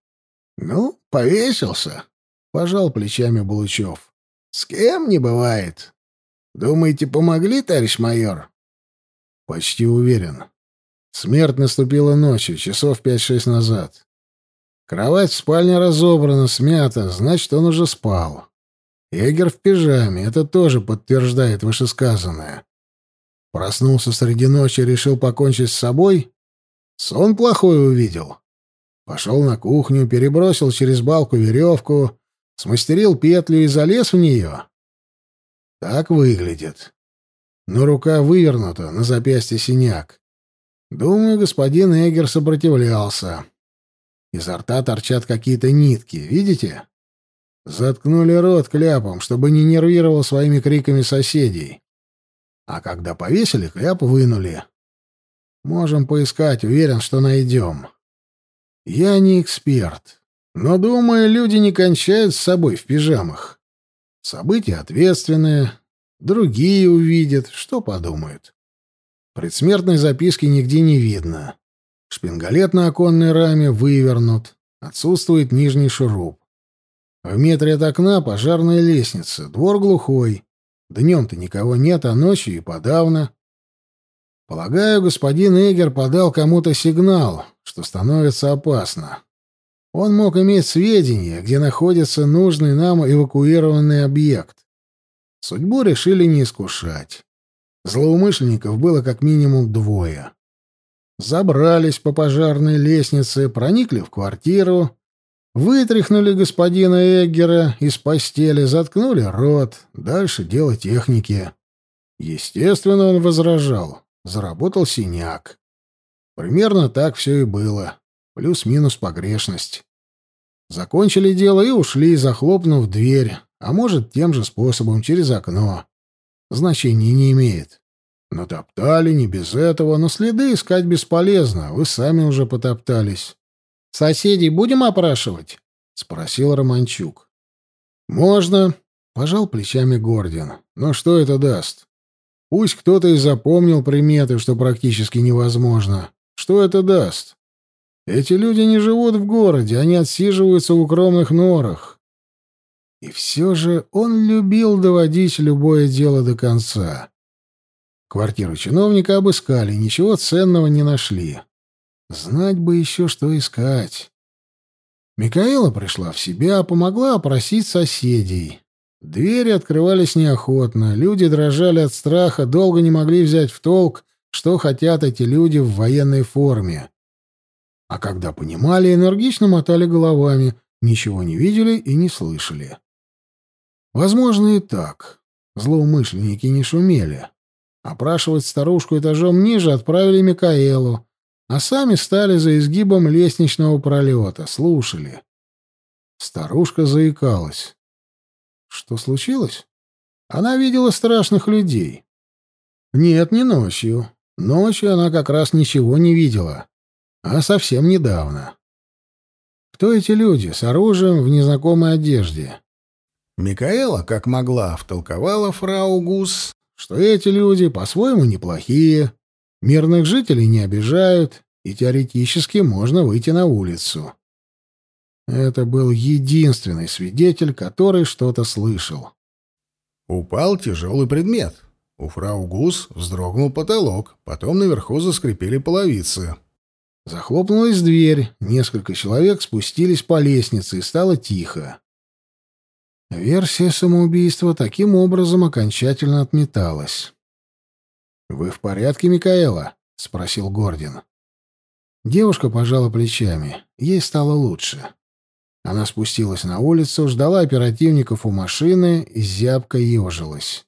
«Ну, повесился», — пожал плечами Булычев. «С кем не бывает. Думаете, помогли, товарищ майор?» «Почти уверен. Смерть наступила ночью, часов пять-шесть назад. Кровать в спальне разобрана, смята, значит, он уже спал. Егер в пижаме, это тоже подтверждает вышесказанное. Проснулся среди ночи, решил покончить с собой? Сон плохой увидел. Пошел на кухню, перебросил через балку веревку, Смастерил петлю и залез в нее. Так выглядит. Но рука вывернута, на запястье синяк. Думаю, господин Эггер сопротивлялся. Изо рта торчат какие-то нитки, видите? Заткнули рот кляпом, чтобы не нервировал своими криками соседей. А когда повесили, кляп вынули. Можем поискать, уверен, что найдем. Я не эксперт, но, думаю, люди не кончают с собой в пижамах. События ответственные, другие увидят, что подумают. Предсмертной записки нигде не видно. Шпингалет на оконной раме вывернут, отсутствует нижний шуруп. В метре от окна пожарная лестница, двор глухой. Днем-то никого нет, а ночью и подавно. Полагаю, господин Эгер подал кому-то сигнал, что становится опасно. Он мог иметь сведения, где находится нужный нам эвакуированный объект. Судьбу решили не искушать. Злоумышленников было как минимум двое. Забрались по пожарной лестнице, проникли в квартиру, вытряхнули господина Эггера из постели, заткнули рот. Дальше дело техники. Естественно, он возражал. Заработал синяк. Примерно так все и было. Плюс-минус погрешность. Закончили дело и ушли, захлопнув дверь, а может, тем же способом, через окно. Значения не имеет. Натоптали, не без этого, но следы искать бесполезно, вы сами уже потоптались. «Соседей будем опрашивать?» — спросил Романчук. «Можно», — пожал плечами Гордин. «Но что это даст? Пусть кто-то и запомнил приметы, что практически невозможно. Что это даст? Эти люди не живут в городе, они отсиживаются в укромных норах. И все же он любил доводить любое дело до конца. Квартиру чиновника обыскали, ничего ценного не нашли. Знать бы еще, что искать. Микаэла пришла в себя, помогла опросить соседей. Двери открывались неохотно, люди дрожали от страха, долго не могли взять в толк, что хотят эти люди в военной форме. А когда понимали, энергично мотали головами, ничего не видели и не слышали. Возможно и так. Злоумышленники не шумели. Опрашивать старушку этажом ниже отправили Микаэлу, а сами стали за изгибом лестничного пролета, слушали. Старушка заикалась. Что случилось? Она видела страшных людей. Нет, не ночью. Ночью она как раз ничего не видела а совсем недавно. Кто эти люди с оружием в незнакомой одежде? Микаэла, как могла, втолковала фрау Гус, что эти люди по-своему неплохие, мирных жителей не обижают, и теоретически можно выйти на улицу. Это был единственный свидетель, который что-то слышал. Упал тяжелый предмет. У фрау Гус вздрогнул потолок, потом наверху заскрипели половицы. Захлопнулась дверь, несколько человек спустились по лестнице, и стало тихо. Версия самоубийства таким образом окончательно отметалась. «Вы в порядке, Микаэла?» — спросил Гордин. Девушка пожала плечами. Ей стало лучше. Она спустилась на улицу, ждала оперативников у машины и зябко ежилась.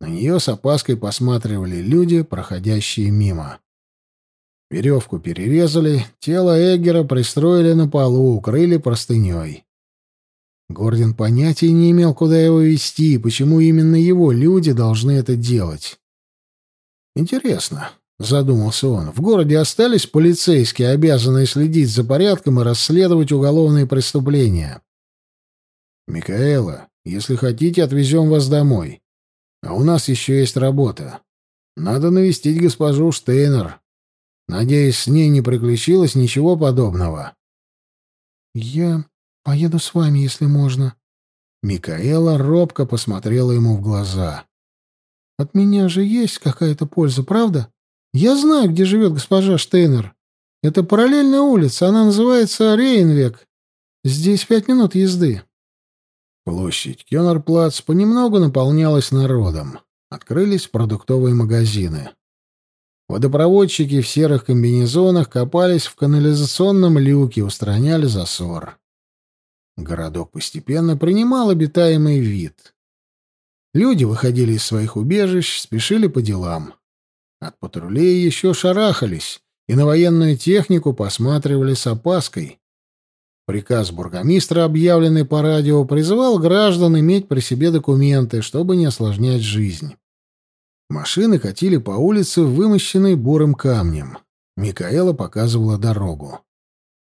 На нее с опаской посматривали люди, проходящие мимо. Веревку перерезали, тело Эггера пристроили на полу, укрыли простыней. Гордон понятия не имел, куда его вести и почему именно его люди должны это делать. «Интересно», — задумался он, — «в городе остались полицейские, обязанные следить за порядком и расследовать уголовные преступления?» «Микаэла, если хотите, отвезем вас домой. А у нас еще есть работа. Надо навестить госпожу Штейнер. Надеюсь, с ней не приключилось ничего подобного. Я поеду с вами, если можно. Микаэла робко посмотрела ему в глаза. От меня же есть какая-то польза, правда? Я знаю, где живет госпожа Штейнер. Это параллельная улица, она называется Рейнвек. Здесь пять минут езды. Площадь Кёнерплац понемногу наполнялась народом. Открылись продуктовые магазины. Водопроводчики в серых комбинезонах копались в канализационном люке, устраняли засор. Городок постепенно принимал обитаемый вид. Люди выходили из своих убежищ, спешили по делам. От патрулей еще шарахались и на военную технику посматривали с опаской. Приказ бургомистра, объявленный по радио, призывал граждан иметь при себе документы, чтобы не осложнять жизнь. Машины катили по улице, вымощенной бурым камнем. Микаэла показывала дорогу.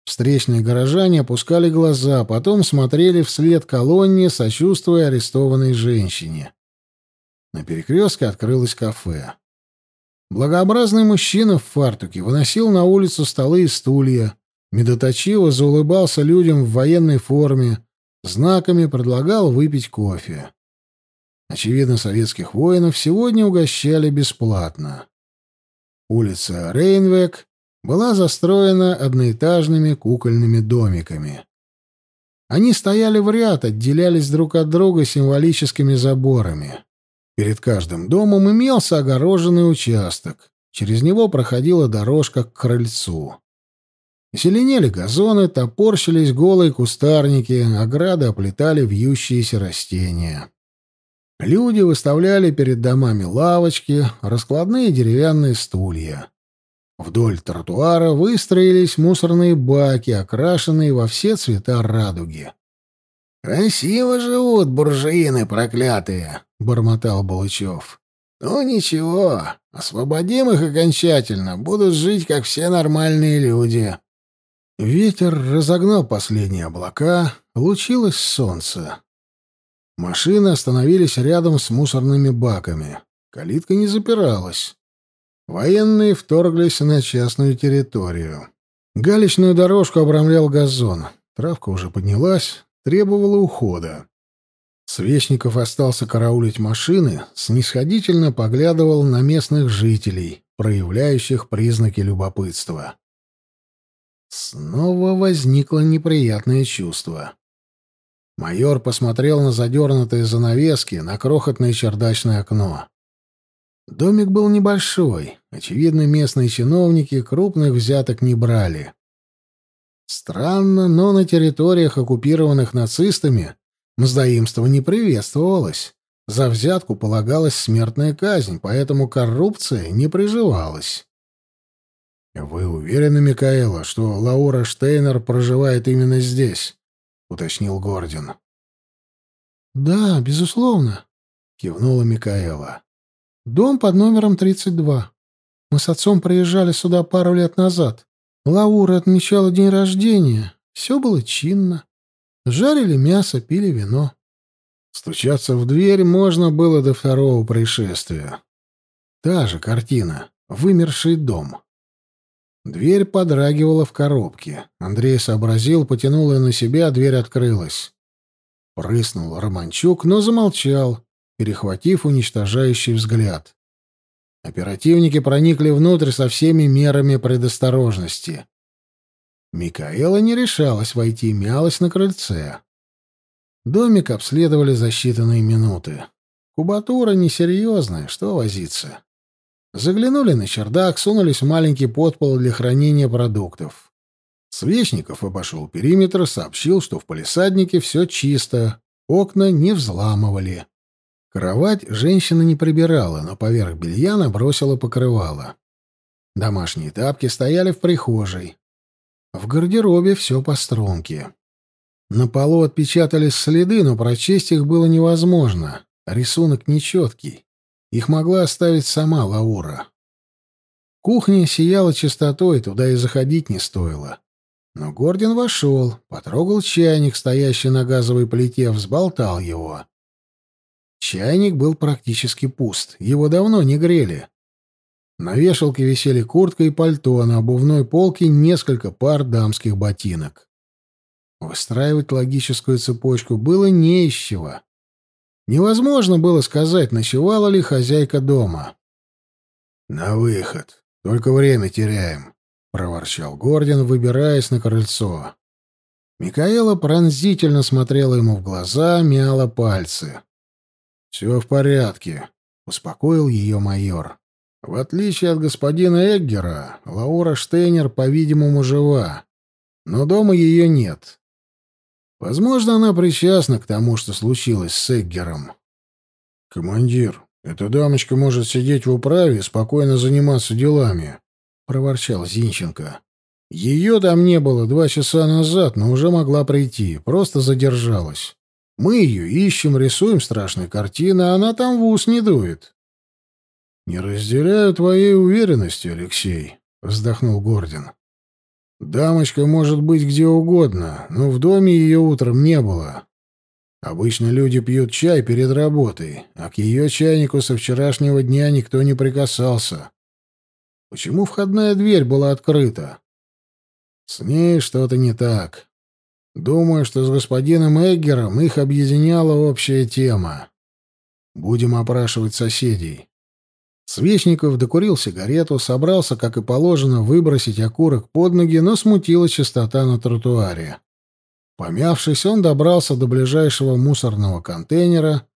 Встречные горожане опускали глаза, потом смотрели вслед колонне, сочувствуя арестованной женщине. На перекрестке открылось кафе. Благообразный мужчина в фартуке выносил на улицу столы и стулья, Медоточиво заулыбался людям в военной форме, знаками предлагал выпить кофе. Очевидно, советских воинов сегодня угощали бесплатно. Улица Рейнвек была застроена одноэтажными кукольными домиками. Они стояли в ряд, отделялись друг от друга символическими заборами. Перед каждым домом имелся огороженный участок. Через него проходила дорожка к крыльцу. Зеленели газоны, топорщились голые кустарники, ограды оплетали вьющиеся растения. Люди выставляли перед домами лавочки, раскладные деревянные стулья. Вдоль тротуара выстроились мусорные баки, окрашенные во все цвета радуги. «Красиво живут буржуины проклятые», — бормотал Балычев. «Ну ничего, освободим их окончательно, будут жить, как все нормальные люди». Ветер разогнал последние облака, лучилось солнце. Машины остановились рядом с мусорными баками. Калитка не запиралась. Военные вторглись на частную территорию. Галечную дорожку обрамлял газон. Травка уже поднялась, требовала ухода. Свечников остался караулить машины, снисходительно поглядывал на местных жителей, проявляющих признаки любопытства. Снова возникло неприятное чувство. Майор посмотрел на задернутые занавески, на крохотное чердачное окно. Домик был небольшой. Очевидно, местные чиновники крупных взяток не брали. Странно, но на территориях, оккупированных нацистами, мздоимство не приветствовалось. За взятку полагалась смертная казнь, поэтому коррупция не приживалась. «Вы уверены, Микаэла, что Лаура Штейнер проживает именно здесь?» — уточнил Гордин. «Да, безусловно», — кивнула Микаэла. «Дом под номером 32. Мы с отцом приезжали сюда пару лет назад. Лаура отмечала день рождения. Все было чинно. Жарили мясо, пили вино». Стучаться в дверь можно было до второго происшествия. Та же картина. Вымерший дом. Дверь подрагивала в коробке. Андрей сообразил, потянул ее на себя, дверь открылась. Прыснул Романчук, но замолчал, перехватив уничтожающий взгляд. Оперативники проникли внутрь со всеми мерами предосторожности. Микаэла не решалась войти, мялась на крыльце. Домик обследовали за считанные минуты. Кубатура несерьезная, что возиться. Заглянули на чердак, сунулись в маленький подпол для хранения продуктов. Свечников обошел периметр, сообщил, что в палисаднике все чисто, окна не взламывали. Кровать женщина не прибирала, но поверх белья набросила покрывало. Домашние тапки стояли в прихожей. В гардеробе все по струнке. На полу отпечатались следы, но прочесть их было невозможно. Рисунок нечеткий. Их могла оставить сама Лаура. Кухня сияла чистотой, туда и заходить не стоило. Но Гордин вошел, потрогал чайник, стоящий на газовой плите, взболтал его. Чайник был практически пуст, его давно не грели. На вешалке висели куртка и пальто, а на обувной полке несколько пар дамских ботинок. Выстраивать логическую цепочку было не из чего. Невозможно было сказать, ночевала ли хозяйка дома. «На выход. Только время теряем», — проворчал Гордин, выбираясь на крыльцо. Микаэла пронзительно смотрела ему в глаза, мяла пальцы. «Все в порядке», — успокоил ее майор. «В отличие от господина Эггера, Лаура Штейнер, по-видимому, жива. Но дома ее нет. Возможно, она причастна к тому, что случилось с Эггером. «Командир, эта дамочка может сидеть в управе спокойно заниматься делами», — проворчал Зинченко. «Ее там не было два часа назад, но уже могла прийти, просто задержалась. Мы ее ищем, рисуем страшные картины, а она там в ус не дует». «Не разделяю твоей уверенности, Алексей», — вздохнул Гордин. «Дамочка может быть где угодно, но в доме ее утром не было. Обычно люди пьют чай перед работой, а к ее чайнику со вчерашнего дня никто не прикасался. Почему входная дверь была открыта? С ней что-то не так. Думаю, что с господином Эггером их объединяла общая тема. Будем опрашивать соседей. Свечников докурил сигарету, собрался, как и положено, выбросить окурок под ноги, но смутила чистота на тротуаре. Помявшись, он добрался до ближайшего мусорного контейнера,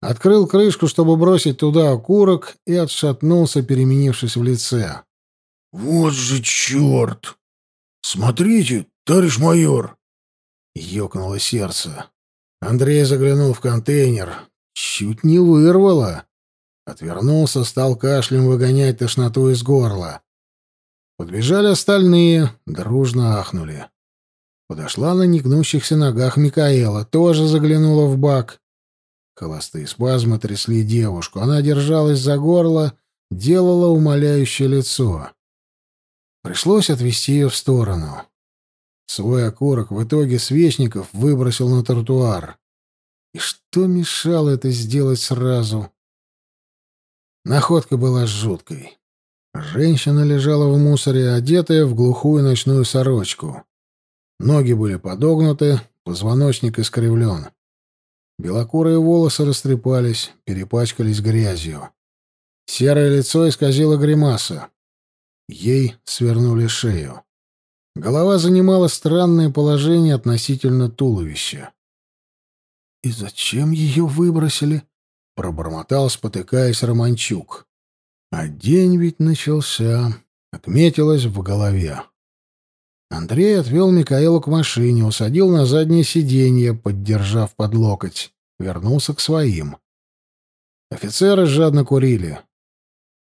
открыл крышку, чтобы бросить туда окурок, и отшатнулся, переменившись в лице. «Вот же черт! Смотрите, товарищ майор!» Ёкнуло сердце. Андрей заглянул в контейнер. Чуть не вырвало. Отвернулся, стал кашлем выгонять тошноту из горла. Подбежали остальные, дружно ахнули. Подошла на негнущихся ногах Микаэла, тоже заглянула в бак. Холостые спазмы трясли девушку. Она держалась за горло, делала умоляющее лицо. Пришлось отвести ее в сторону. Свой окурок в итоге Свечников выбросил на тротуар. И что мешало это сделать сразу? Находка была жуткой. Женщина лежала в мусоре, одетая в глухую ночную сорочку. Ноги были подогнуты, позвоночник искривлен. Белокурые волосы растрепались, перепачкались грязью. Серое лицо исказило гримаса. Ей свернули шею. Голова занимала странное положение относительно туловища. «И зачем ее выбросили?» — пробормотал, спотыкаясь Романчук. А день ведь начался, отметилось в голове. Андрей отвел Микаэлу к машине, усадил на заднее сиденье, поддержав под локоть. Вернулся к своим. Офицеры жадно курили.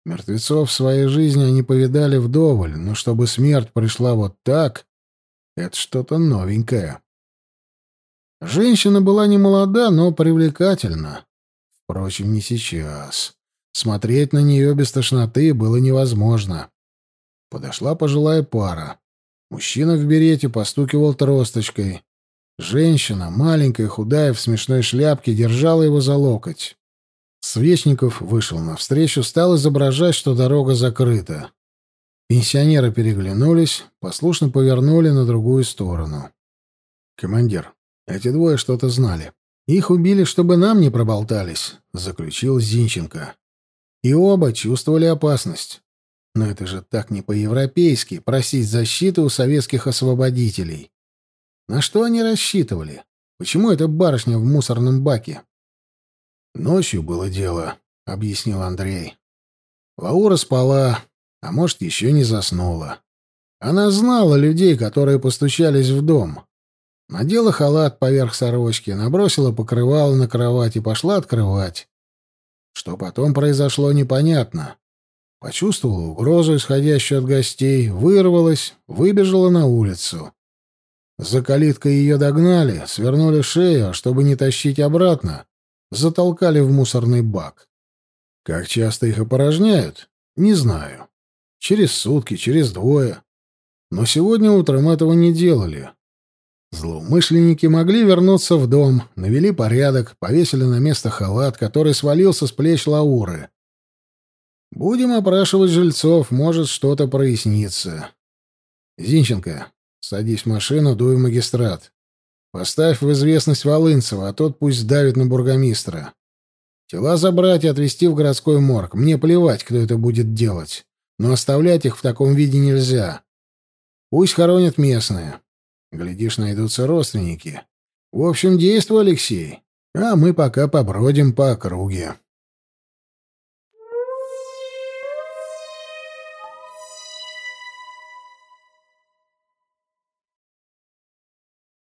Мертвецов в своей жизни они повидали вдоволь, но чтобы смерть пришла вот так, это что-то новенькое. Женщина была не молода, но привлекательна. Впрочем, не сейчас. Смотреть на нее без тошноты было невозможно. Подошла пожилая пара. Мужчина в берете постукивал тросточкой. Женщина, маленькая, худая, в смешной шляпке, держала его за локоть. Свечников вышел навстречу, стал изображать, что дорога закрыта. Пенсионеры переглянулись, послушно повернули на другую сторону. «Командир, эти двое что-то знали. Их убили, чтобы нам не проболтались», — заключил Зинченко. «И оба чувствовали опасность. Но это же так не по-европейски — просить защиты у советских освободителей. На что они рассчитывали? Почему эта барышня в мусорном баке? «Ночью было дело», — объяснил Андрей. Лаура спала, а может, еще не заснула. Она знала людей, которые постучались в дом. Надела халат поверх сорочки, набросила покрывало на кровать и пошла открывать. Что потом произошло, непонятно. Почувствовала угрозу, исходящую от гостей, вырвалась, выбежала на улицу. За калиткой ее догнали, свернули шею, а чтобы не тащить обратно, затолкали в мусорный бак. Как часто их опорожняют? Не знаю. Через сутки, через двое. Но сегодня утром этого не делали. Злоумышленники могли вернуться в дом, навели порядок, повесили на место халат, который свалился с плеч Лауры. Будем опрашивать жильцов, может, что-то прояснится. Зинченко, садись в машину, дуй в магистрат. Поставь в известность Волынцева, а тот пусть давит на бургомистра. Тела забрать и отвезти в городской морг. Мне плевать, кто это будет делать. Но оставлять их в таком виде нельзя. Пусть хоронят местные. Глядишь, найдутся родственники. В общем, действуй, Алексей. А мы пока побродим по округе.